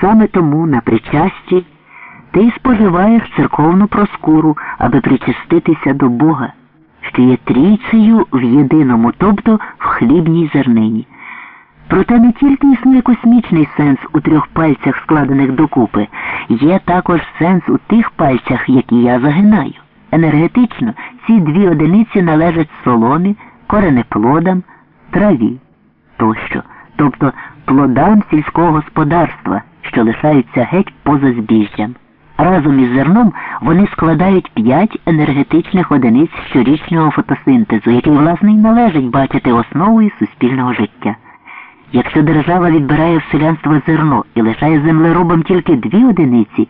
Саме тому на причасті ти споживаєш церковну проскуру, аби причаститися до Бога, що є трійцею в єдиному, тобто в хлібній зернині. Проте не тільки існує космічний сенс у трьох пальцях, складених докупи, є також сенс у тих пальцях, які я загинаю. Енергетично ці дві одиниці належать соломі, коренеплодам, траві тощо, тобто плодам сільського господарства, що лишаються геть поза збіжжям. Разом із зерном вони складають п'ять енергетичних одиниць щорічного фотосинтезу, який, власне, й належить бачити основою суспільного життя. Якщо держава відбирає в селянство зерно і лишає землеробам тільки дві одиниці,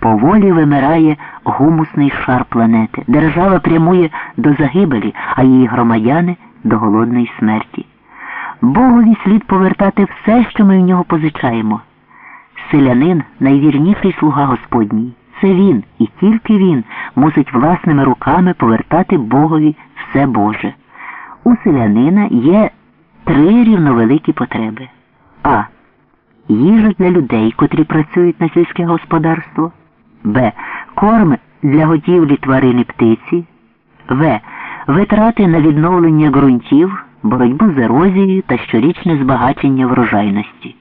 поволі вимирає гумусний шар планети. Держава прямує до загибелі, а її громадяни до голодної смерті. Богові слід повертати все, що ми в нього позичаємо. Селянин найвірніший слуга Господній. Це він і тільки він мусить власними руками повертати Богові все Боже. У селянина є три рівновеликі потреби. А. Їжа для людей, котрі працюють на сільське господарство. Б. Корм для годівлі тварин і птиці. В. Витрати на відновлення ґрунтів, боротьбу з ерозією та щорічне збагачення врожайності.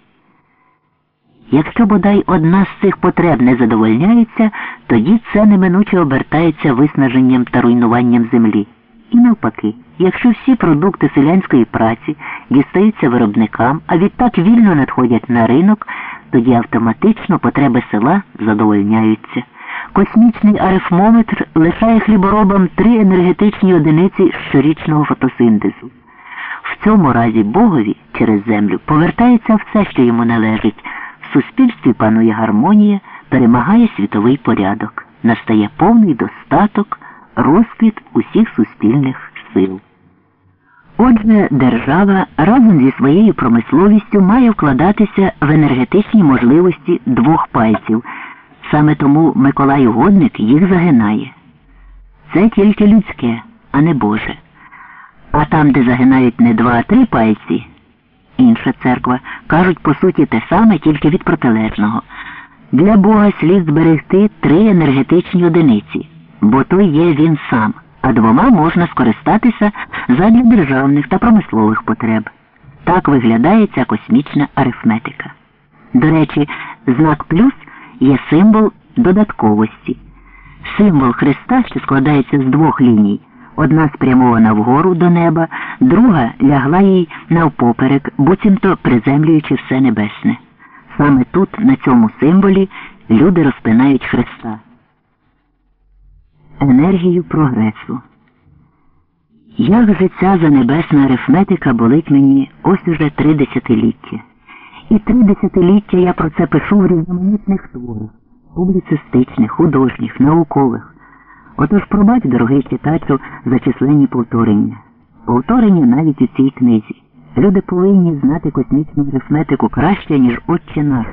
Якщо бодай одна з цих потреб не задовольняється, тоді це неминуче обертається виснаженням та руйнуванням землі. І навпаки, якщо всі продукти селянської праці дістаються виробникам, а відтак вільно надходять на ринок, тоді автоматично потреби села задовольняються. Космічний арифмометр лишає хліборобам три енергетичні одиниці щорічного фотосинтезу. В цьому разі Богові через землю повертається все, що йому належить. В суспільстві панує гармонія, перемагає світовий порядок, настає повний достаток, розквіт усіх суспільних сил. Отже, держава разом зі своєю промисловістю має вкладатися в енергетичні можливості двох пальців. Саме тому Миколай Угодник їх загинає. Це тільки людське, а не Боже. А там, де загинають не два, а три пальці, інша церква, кажуть по суті те саме, тільки від протилежного. Для Бога слід зберегти три енергетичні одиниці, бо то є він сам, а двома можна скористатися задля державних та промислових потреб. Так виглядає ця космічна арифметика. До речі, знак плюс є символ додатковості. Символ Христа, що складається з двох ліній. Одна спрямована вгору до неба, друга лягла їй навпоперек, буцімто приземлюючи все небесне. Саме тут, на цьому символі, люди розпинають Христа. Енергію прогресу. Як же ця занебесна арифметика болить мені ось уже три десятиліття. І три десятиліття я про це пишу в різноманітних творах, публіцистичних, художніх, наукових. Отож пробач, дорогий читачу, за численні повторення. Повторення навіть у цій книзі. Люди повинні знати космічну арифметику краще, ніж Отче наш,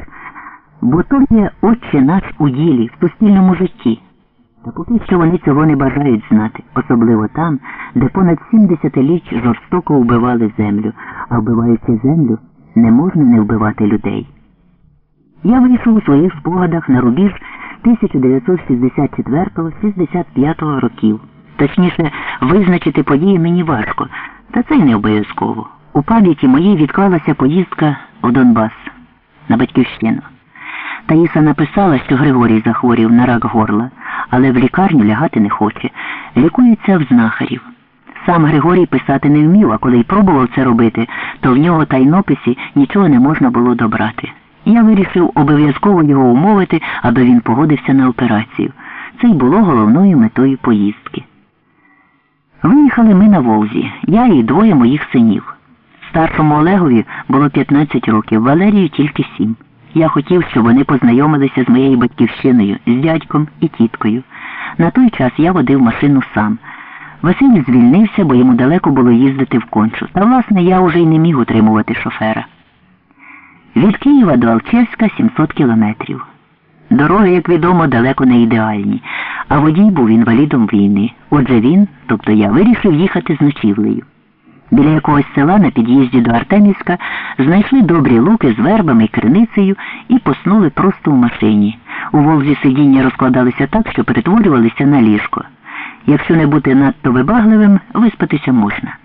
бо то є Отче наш у ділі, в суспільному житті. Та поки що вони цього не бажають знати, особливо там, де понад сім десятиліть жорстоко вбивали землю, а вбиваючи землю, не можна не вбивати людей. Я вийшов у своїх спогадах на рубіж 1964-65 років. Точніше, визначити події мені важко, та це й не обов'язково. У пам'яті моїй відклалася поїздка в Донбас на батьківщину. Таїса написала, що Григорій захворів на рак горла, але в лікарню лягати не хоче. Лікується в знахарів. Сам Григорій писати не вмів, а коли й пробував це робити, то в нього тайнописі нічого не можна було добрати. Я вирішив обов'язково його умовити, аби він погодився на операцію. Це й було головною метою поїздки. Виїхали ми на Волзі, я і двоє моїх синів. Старшому Олегові було 15 років, Валерію тільки 7. Я хотів, щоб вони познайомилися з моєю батьківщиною, з дядьком і тіткою. На той час я водив машину сам. Василь звільнився, бо йому далеко було їздити в кончу. Та, власне, я уже й не міг утримувати шофера. Від Києва до Алчевська 700 кілометрів. Дороги, як відомо, далеко не ідеальні, а водій був інвалідом війни. Отже він, тобто я, вирішив їхати з ночівлею. Біля якогось села на під'їзді до Артемівська знайшли добрі луки з вербами і криницею і поснули просто в машині. У Волзі сидіння розкладалися так, що перетворювалися на ліжко. Якщо не бути надто вибагливим, виспатися можна.